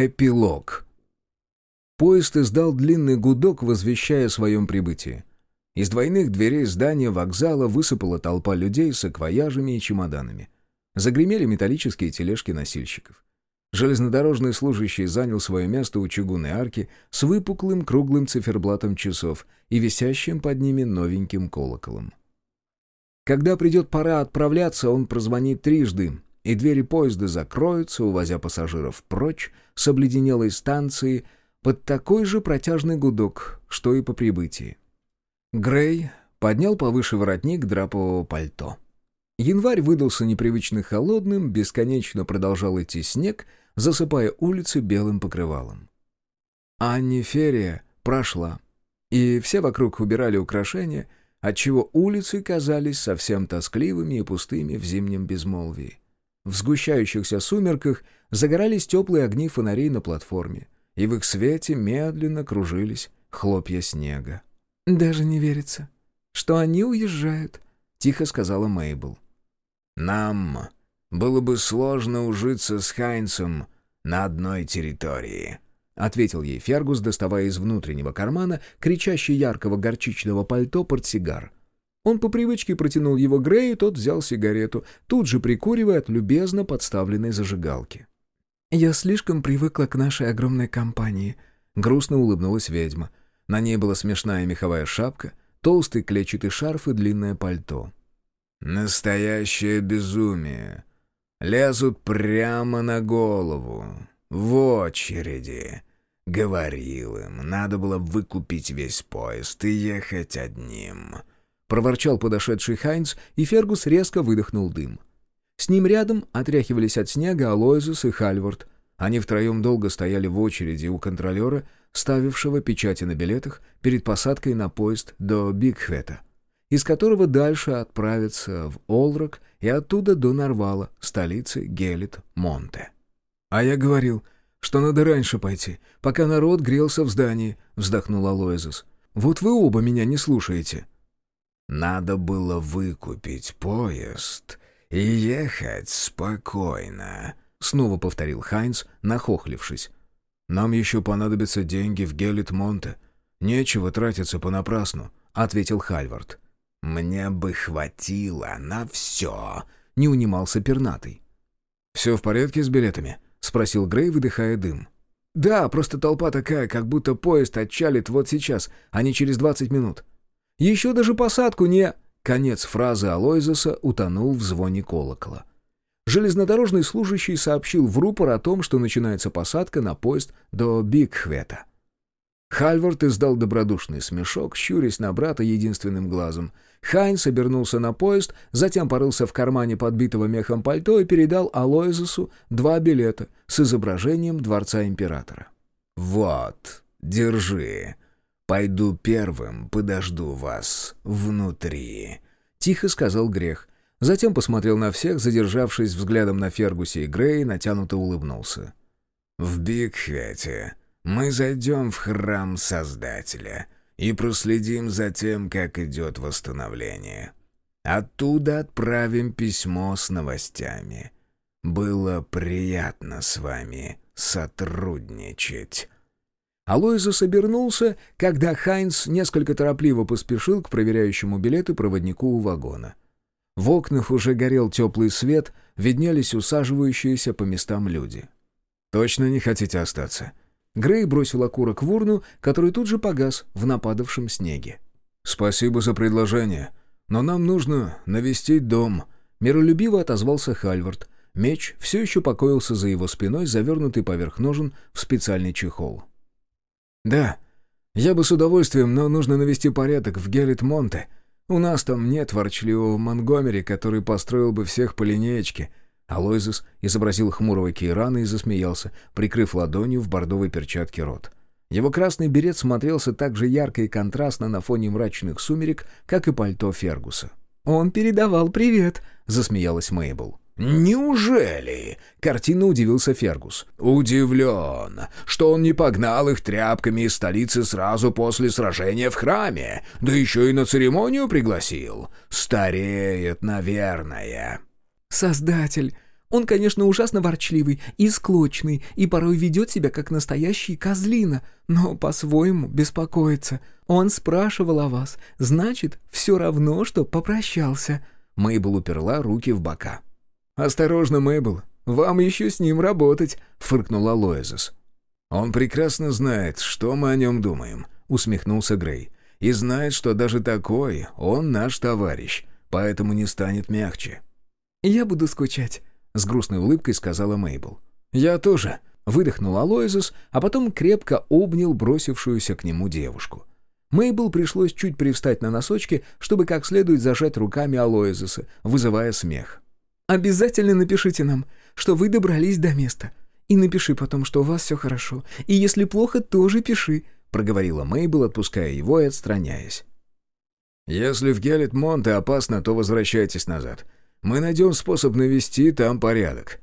Эпилог. Поезд издал длинный гудок, возвещая о своем прибытии. Из двойных дверей здания вокзала высыпала толпа людей с акваяжами и чемоданами. Загремели металлические тележки носильщиков. Железнодорожный служащий занял свое место у чугунной арки с выпуклым круглым циферблатом часов и висящим под ними новеньким колоколом. Когда придет пора отправляться, он прозвонит трижды, и двери поезда закроются, увозя пассажиров прочь с обледенелой станции под такой же протяжный гудок, что и по прибытии. Грей поднял повыше воротник драпового пальто. Январь выдался непривычно холодным, бесконечно продолжал идти снег, засыпая улицы белым покрывалом. Анни Ферия прошла, и все вокруг убирали украшения, отчего улицы казались совсем тоскливыми и пустыми в зимнем безмолвии. В сгущающихся сумерках загорались теплые огни фонарей на платформе, и в их свете медленно кружились хлопья снега. «Даже не верится, что они уезжают», — тихо сказала Мейбл. «Нам было бы сложно ужиться с Хайнцем на одной территории», — ответил ей Фергус, доставая из внутреннего кармана кричащий яркого горчичного пальто портсигар — он по привычке протянул его Грею, тот взял сигарету, тут же прикуривая от любезно подставленной зажигалки. «Я слишком привыкла к нашей огромной компании», — грустно улыбнулась ведьма. На ней была смешная меховая шапка, толстый клетчатый шарф и длинное пальто. «Настоящее безумие. Лезут прямо на голову, в очереди». Говорил им, надо было выкупить весь поезд и ехать одним. Проворчал подошедший Хайнц, и Фергус резко выдохнул дым. С ним рядом отряхивались от снега Алоизус и Хальвард. Они втроем долго стояли в очереди у контролера, ставившего печати на билетах перед посадкой на поезд до Бигхвета, из которого дальше отправятся в Олрок и оттуда до Нарвала, столицы Гелит-Монте. «А я говорил, что надо раньше пойти, пока народ грелся в здании», — вздохнул Алоизус. «Вот вы оба меня не слушаете». Надо было выкупить поезд и ехать спокойно», — снова повторил Хайнц, нахохлившись. «Нам еще понадобятся деньги в Гелит-Монте. Нечего тратиться понапрасну», — ответил Хальвард. «Мне бы хватило на все», — не унимался пернатый. «Все в порядке с билетами?» — спросил Грей, выдыхая дым. «Да, просто толпа такая, как будто поезд отчалит вот сейчас, а не через двадцать минут. Еще даже посадку не...» Конец фразы Алойзеса утонул в звоне колокола. Железнодорожный служащий сообщил в рупор о том, что начинается посадка на поезд до Бигхвета. Хальвард издал добродушный смешок, щурясь на брата единственным глазом. Хайнс обернулся на поезд, затем порылся в кармане подбитого мехом пальто и передал Алоизусу два билета с изображением Дворца Императора. «Вот, держи», «Пойду первым, подожду вас внутри», — тихо сказал Грех. Затем посмотрел на всех, задержавшись взглядом на Фергусе и Грей, натянуто улыбнулся. «В Бигхвете мы зайдем в храм Создателя и проследим за тем, как идет восстановление. Оттуда отправим письмо с новостями. Было приятно с вами сотрудничать». Алоизус обернулся, когда Хайнс несколько торопливо поспешил к проверяющему билеты проводнику у вагона. В окнах уже горел теплый свет, виднелись усаживающиеся по местам люди. «Точно не хотите остаться?» Грей бросил окурок в урну, который тут же погас в нападавшем снеге. «Спасибо за предложение, но нам нужно навестить дом», — миролюбиво отозвался Хальвард. Меч все еще покоился за его спиной, завернутый поверх ножен в специальный чехол. «Да, я бы с удовольствием, но нужно навести порядок в Гелит-Монте. У нас там нет ворчливого Монгомери, который построил бы всех по линеечке». Алойзес изобразил хмурого Кейрана и засмеялся, прикрыв ладонью в бордовой перчатке рот. Его красный берет смотрелся так же ярко и контрастно на фоне мрачных сумерек, как и пальто Фергуса. «Он передавал привет», — засмеялась Мейбл. «Неужели?» — картинно удивился Фергус. «Удивлен, что он не погнал их тряпками из столицы сразу после сражения в храме, да еще и на церемонию пригласил. Стареет, наверное». «Создатель Он, конечно, ужасно ворчливый и склочный, и порой ведет себя как настоящий козлина, но по-своему беспокоится. Он спрашивал о вас, значит, все равно, что попрощался». Мейбл уперла руки в бока. «Осторожно, Мейбл, вам еще с ним работать», — фыркнула Лоэзес. «Он прекрасно знает, что мы о нем думаем», — усмехнулся Грей. «И знает, что даже такой он наш товарищ, поэтому не станет мягче». «Я буду скучать», — с грустной улыбкой сказала Мейбл. «Я тоже», — выдохнул Алоизус, а потом крепко обнял бросившуюся к нему девушку. Мейбл пришлось чуть привстать на носочки, чтобы как следует зажать руками Алоизуса, вызывая смех. «Обязательно напишите нам, что вы добрались до места. И напиши потом, что у вас все хорошо. И если плохо, тоже пиши», — проговорила Мейбл, отпуская его и отстраняясь. «Если в Гелет-Монте опасно, то возвращайтесь назад. Мы найдем способ навести там порядок.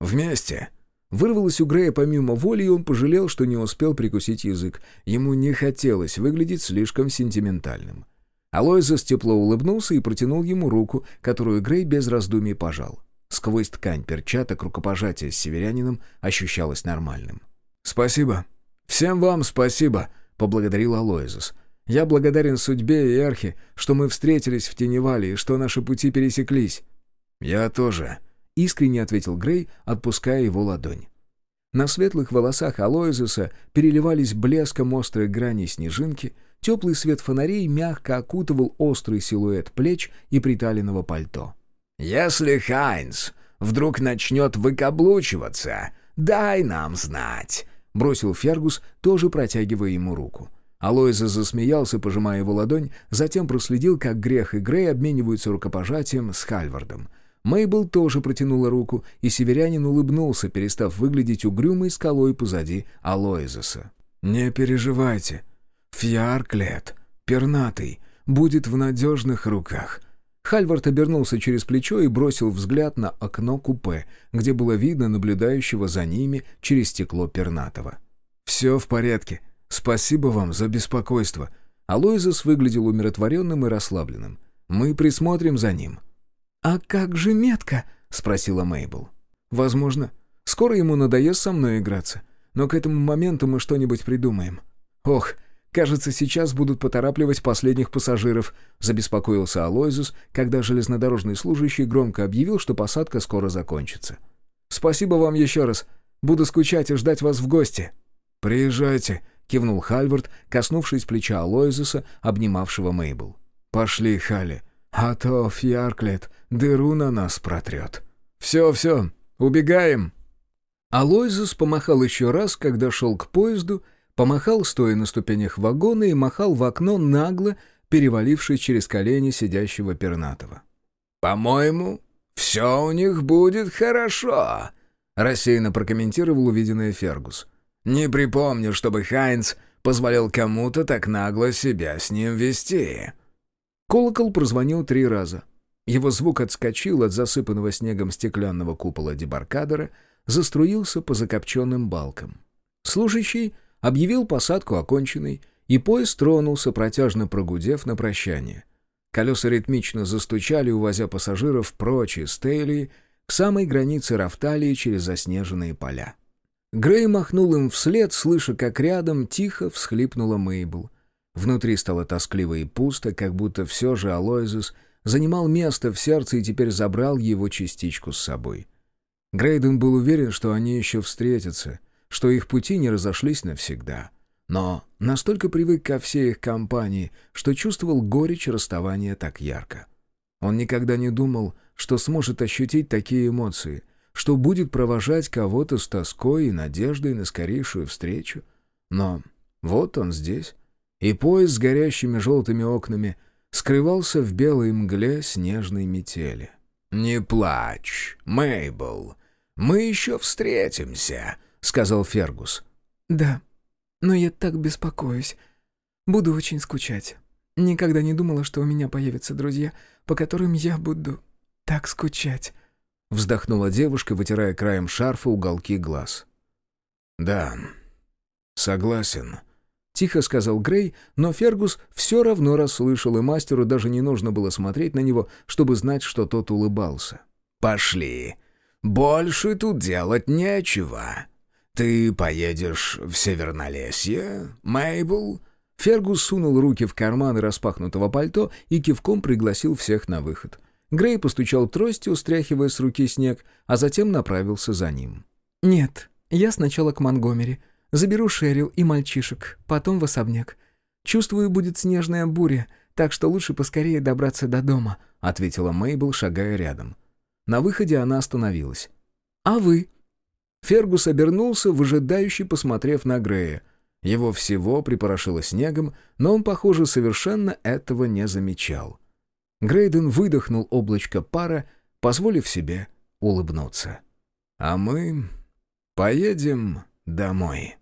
Вместе». Вырвалось у Грея помимо воли, и он пожалел, что не успел прикусить язык. Ему не хотелось выглядеть слишком сентиментальным. Алойзес тепло улыбнулся и протянул ему руку, которую Грей без раздумий пожал. Сквозь ткань перчаток рукопожатие с северянином ощущалось нормальным. «Спасибо. Всем вам спасибо», — поблагодарил Алоизус. «Я благодарен судьбе и Архе, что мы встретились в Теневале и что наши пути пересеклись». «Я тоже», — искренне ответил Грей, отпуская его ладонь. На светлых волосах Алоизуса переливались блеском острые грани снежинки, теплый свет фонарей мягко окутывал острый силуэт плеч и приталенного пальто. «Если Хайнс вдруг начнет выкаблучиваться, дай нам знать», — бросил Фергус, тоже протягивая ему руку. Алоиза засмеялся, пожимая его ладонь, затем проследил, как Грех и Грей обмениваются рукопожатием с Хальвардом. Мейбл тоже протянула руку, и северянин улыбнулся, перестав выглядеть угрюмой скалой позади Алоизеса. «Не переживайте. Фьярклет, пернатый, будет в надежных руках». Хальвард обернулся через плечо и бросил взгляд на окно купе, где было видно наблюдающего за ними через стекло пернатого. «Все в порядке. Спасибо вам за беспокойство». Алоизес выглядел умиротворенным и расслабленным. «Мы присмотрим за ним». «А как же метка?» — спросила Мейбл. «Возможно. Скоро ему надоест со мной играться. Но к этому моменту мы что-нибудь придумаем. Ох, кажется, сейчас будут поторапливать последних пассажиров», — забеспокоился Алойзус, когда железнодорожный служащий громко объявил, что посадка скоро закончится. «Спасибо вам еще раз. Буду скучать и ждать вас в гости». «Приезжайте», — кивнул Хальвард, коснувшись плеча Алойзуса, обнимавшего Мейбл. «Пошли, Халли, а то Фьярклет дыру на нас протрет». «Все, все, убегаем!» Алойзус помахал еще раз, когда шел к поезду, помахал, стоя на ступенях вагона, и махал в окно нагло, перевалившись через колени сидящего пернатого. «По-моему, все у них будет хорошо», — рассеянно прокомментировал увиденное Фергус. «Не припомню, чтобы Хайнц позволял кому-то так нагло себя с ним вести». Колокол прозвонил три раза. Его звук отскочил от засыпанного снегом стеклянного купола дебаркадера, заструился по закопченным балкам. Служащий объявил посадку оконченной, и поезд тронулся, протяжно прогудев на прощание. Колеса ритмично застучали, увозя пассажиров прочь из Тейли к самой границе Рафталии через заснеженные поля. Грей махнул им вслед, слыша, как рядом тихо всхлипнула Мейбл. Внутри стало тоскливо и пусто, как будто все же Алоизус занимал место в сердце и теперь забрал его частичку с собой. Грейден был уверен, что они еще встретятся, что их пути не разошлись навсегда. Но настолько привык ко всей их компании, что чувствовал горечь расставания так ярко. Он никогда не думал, что сможет ощутить такие эмоции, что будет провожать кого-то с тоской и надеждой на скорейшую встречу. Но вот он здесь, и поезд с горящими желтыми окнами скрывался в белой мгле снежной метели. «Не плачь, Мейбл, мы еще встретимся», — сказал Фергус. «Да, но я так беспокоюсь. Буду очень скучать. Никогда не думала, что у меня появятся друзья, по которым я буду так скучать», — вздохнула девушка, вытирая краем шарфа уголки глаз. «Да, согласен», Тихо сказал Грей, но Фергус все равно расслышал, и мастеру даже не нужно было смотреть на него, чтобы знать, что тот улыбался. «Пошли. больше тут делать нечего. Ты поедешь в Севернолесье, Мейбл?» Фергус сунул руки в карманы распахнутого пальто и кивком пригласил всех на выход. Грей постучал тростью, стряхивая с руки снег, а затем направился за ним. «Нет, я сначала к Монгомери. Заберу Шерил и мальчишек, потом в особняк. Чувствую, будет снежная буря, так что лучше поскорее добраться до дома», — ответила Мейбл, шагая рядом. На выходе она остановилась. «А вы?» Фергус обернулся, выжидающе посмотрев на Грея. Его всего припорошило снегом, но он, похоже, совершенно этого не замечал. Грейден выдохнул облачко пара, позволив себе улыбнуться. «А мы поедем домой».